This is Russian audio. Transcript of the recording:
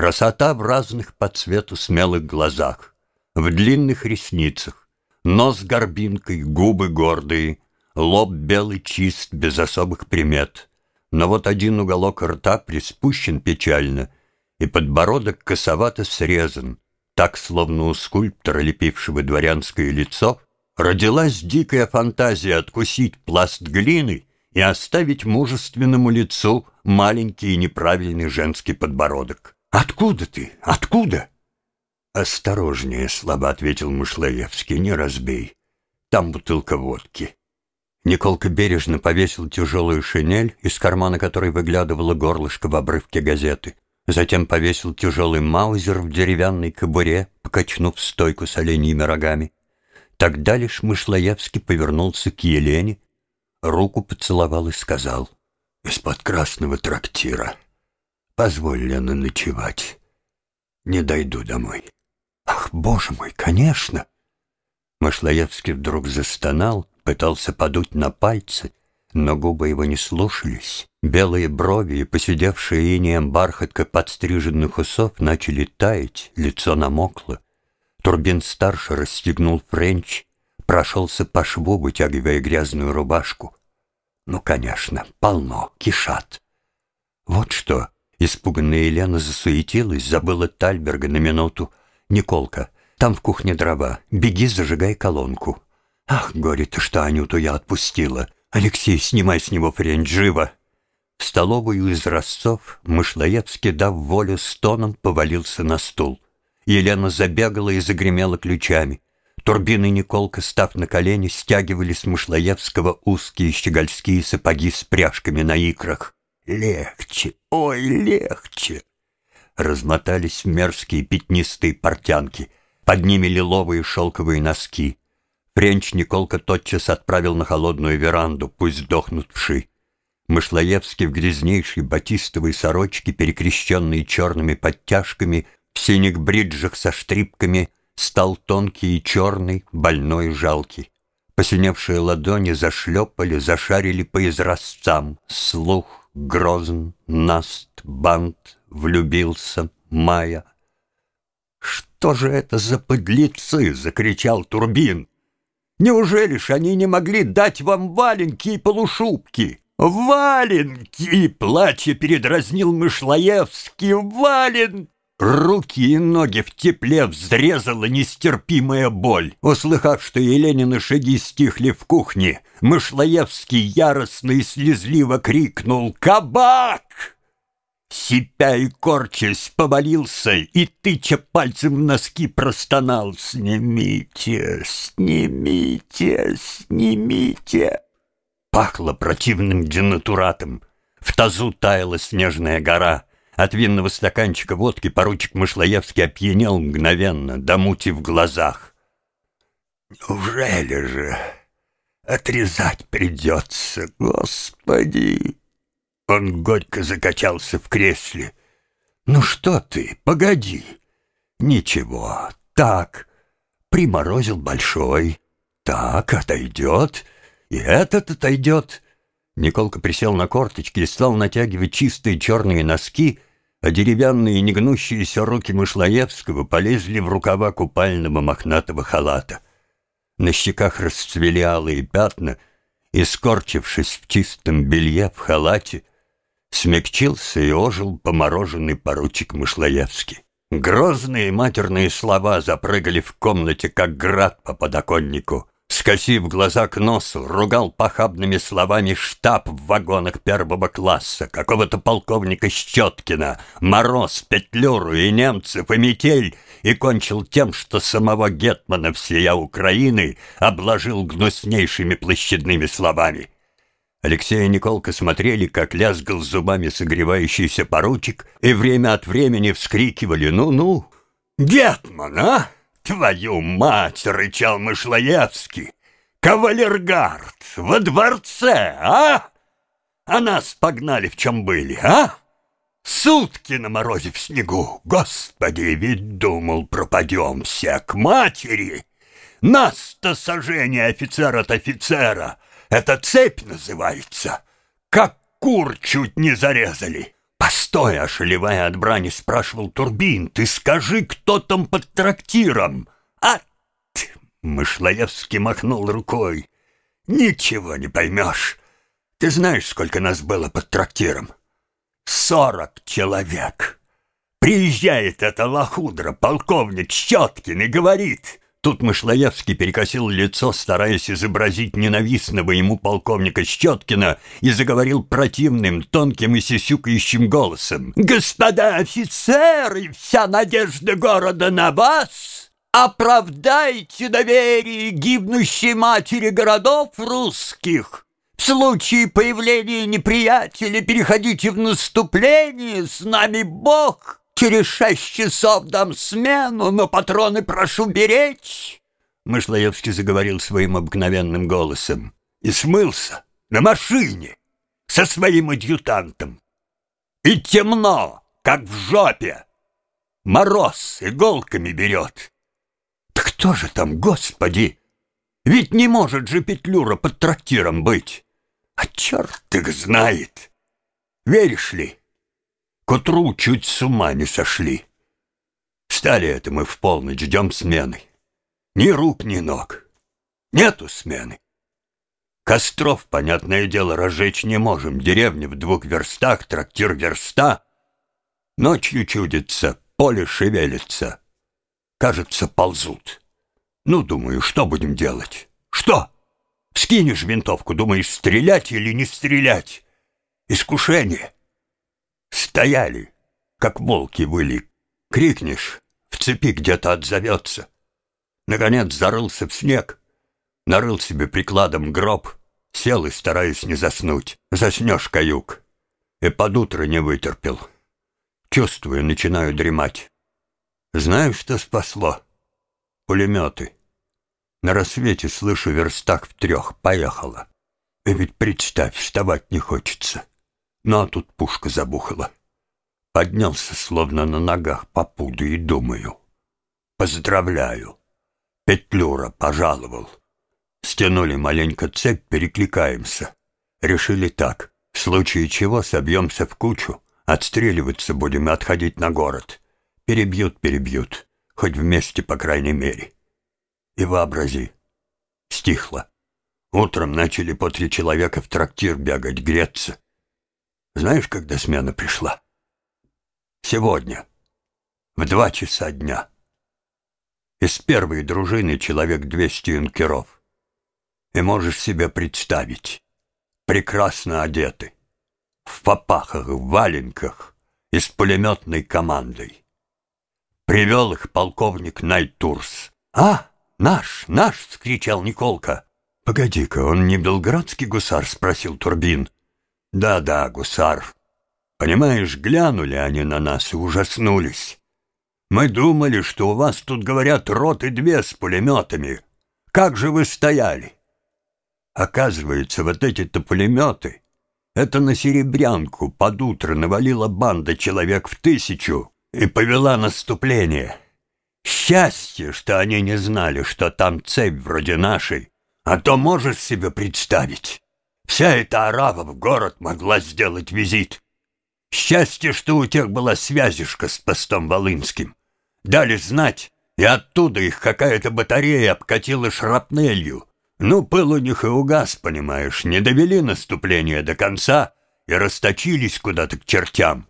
Красота в разных по цвету смелых глазах, в длинных ресницах, нос горбинкой, губы гордые, лоб белый чист, без особых примет. Но вот один уголок рта приспущен печально, и подбородок косовато срезан, так, словно у скульптора, лепившего дворянское лицо, родилась дикая фантазия откусить пласт глины и оставить мужественному лицу маленький и неправильный женский подбородок. «Откуда ты? Откуда?» «Осторожнее», — слабо ответил Мышлоевский, — «не разбей. Там бутылка водки». Николка бережно повесил тяжелую шинель, из кармана которой выглядывало горлышко в обрывке газеты. Затем повесил тяжелый маузер в деревянной кобуре, покачнув стойку с оленьими рогами. Тогда лишь Мышлоевский повернулся к Елене, руку поцеловал и сказал, «Из-под красного трактира. Позволь, Лена, ночевать. Не дойду домой». «Ах, боже мой, конечно!» Машлаевский вдруг застонал, пытался подуть на пальцы, но губы его не слушались. Белые брови и посидевшие инеем бархатка подстриженных усов начали таять, лицо намокло. Турбин-старший расстегнул френч, прошелся по шву, вытягивая грязную рубашку. Ну, конечно, полно, кишат. Вот что, испуганная Елена засуетилась, забыла Тальберга на минуту. «Николка, там в кухне дрова, беги, зажигай колонку». «Ах, горе-то, что Анюту я отпустила! Алексей, снимай с него френч, живо!» В столовой у изразцов Мышлаевский, дав волю стонам, повалился на стул. Елена забегала и загремела ключами. Турбины и Николка, став на колени, стягивали с Мышлоевского узкие щегольские сапоги с пряжками на икрах. «Легче! Ой, легче!» Размотались мерзкие пятнистые портянки, под ними лиловые шелковые носки. Френч Николка тотчас отправил на холодную веранду, пусть сдохнут вши. Мышлоевский в грязнейшей батистовой сорочке, перекрещенной черными подтяжками, в синих бриджах со штрипками, стал тонкий и черный, больной и жалкий. Посиневшие ладони зашлепали, зашарили по изразцам. Слух, грозн, наст, бант, влюбился, Майя. «Что же это за подлецы?» — закричал Турбин. «Неужели ж они не могли дать вам валенки и полушубки?» «Валенки!» — плача передразнил Мышлоевский. «Валенки!» Руки и ноги в тепле взрезала нестерпимая боль. Услыхав, что Еленины шаги стихли в кухне, Мышлоевский яростно и слезливо крикнул «Кабак!» Сипя и корчась, повалился и, тыча пальцем в носки, простонал «Снимите, снимите, снимите!» Пахло противным денатуратом. В тазу таяла снежная гора — от винного стаканчика водки поручик Мышлоевский опьянел мгновенно, до мути в глазах. «Неужели же отрезать придется, Господи?» Он горько закачался в кресле. «Ну что ты, погоди!» «Ничего, так, приморозил большой, так, отойдет, и этот отойдет». Николка присел на корточки и стал натягивать чистые черные носки — а деревянные негнущиеся руки Мышлоевского полезли в рукава купального мохнатого халата. На щеках расцвели алые пятна, и, скорчившись в чистом белье в халате, смягчился и ожил помороженный поручик Мышлоевский. Грозные матерные слова запрыгали в комнате, как град по подоконнику. Скосив глаза к носу, ругал похабными словами штаб в вагонах первого класса, какого-то полковника Щеткина, Мороз, Петлюру и немцев, и метель, и кончил тем, что самого Гетмана всея Украины обложил гнуснейшими площадными словами. Алексей и Николка смотрели, как лязгал зубами согревающийся поручик, и время от времени вскрикивали «Ну-ну!» «Гетман, а!» «Твою мать!» — рычал Мышлоевский. «Кавалергард! Во дворце, а? А нас погнали в чем были, а? Сутки на морозе в снегу! Господи, ведь думал, пропадем все к матери! Нас-то сожжение офицер от офицера! Это цепь называется! Как кур чуть не зарезали!» «Постой!» — ошалевая от брани, спрашивал Турбин. «Ты скажи, кто там под трактиром?» «А!» — Мышлоевский махнул рукой. «Ничего не поймешь. Ты знаешь, сколько нас было под трактиром? Сорок человек. Приезжает эта лохудра, полковник Щеткин, и говорит... Тут Мышлоевский перекосил лицо, стараясь изобразить ненавистного ему полковника Щеткина, и заговорил противным, тонким и сисюкающим голосом. «Господа офицеры, вся надежда города на вас! Оправдайте доверие гибнущей матери городов русских!» В случае появления неприятеля переходите в наступление, с нами Бог. Через шесть часов дам смену, но патроны прошу беречь. Мышлоевский заговорил своим обыкновенным голосом и смылся на машине со своим адъютантом. И темно, как в жопе. Мороз иголками берет. Да кто же там, господи? Ведь не может же Петлюра под трактиром быть. А черт их знает! Веришь ли, к утру чуть с ума не сошли. Стали это мы в полночь, ждем смены. Ни рук, ни ног. Нету смены. Костров, понятное дело, разжечь не можем. Деревня в двух верстах, трактир верста. Ночью чудится, поле шевелится. Кажется, ползут. Ну, думаю, что будем делать? Что? Скинешь винтовку, думаешь, стрелять или не стрелять? Искушение. Стояли, как волки выли. Крикнешь, в цепи где-то отзовется. Наконец зарылся в снег, нарыл себе прикладом гроб, сел и, стараясь не заснуть, заснешь каюк. И под утро не вытерпел. Чувствую, начинаю дремать. Знаю, что спасло? Пулеметы. На рассвете слышу верстак в трех. Поехала. И ведь представь, вставать не хочется. Ну а тут пушка забухала. Поднялся, словно на ногах по пуду, и думаю. Поздравляю. Петлюра пожаловал. Стянули маленько цепь, перекликаемся. Решили так. В случае чего собьемся в кучу, отстреливаться будем и отходить на город. Перебьют, перебьют. Хоть вместе, по крайней мере. И вообрази, стихло. Утром начали по три человека в трактир бегать, греться. Знаешь, когда смена пришла? Сегодня, в два часа дня. Из первой дружины человек двести юнкеров. И можешь себе представить, прекрасно одеты, в попахах, в валенках и с пулеметной командой. Привел их полковник Найтурс. «А!» «Наш, наш!» — скричал Николка. «Погоди-ка, он не белградский гусар?» — спросил Турбин. «Да-да, гусар. Понимаешь, глянули они на нас и ужаснулись. Мы думали, что у вас тут, говорят, роты две с пулеметами. Как же вы стояли?» Оказывается, вот эти-то пулеметы — это на Серебрянку под утро навалила банда человек в тысячу и повела наступление. Счастье, что они не знали, что там цепь вроде нашей, а то можешь себе представить. Вся эта арава в город могла сделать визит. Счастье, что у тех была связишка с постом Волынским. Дали знать, и оттуда их какая-то батарея обкатила шрапнелью. Ну, пыл у них и угас, понимаешь, не довели наступление до конца и расточились куда-то к чертям.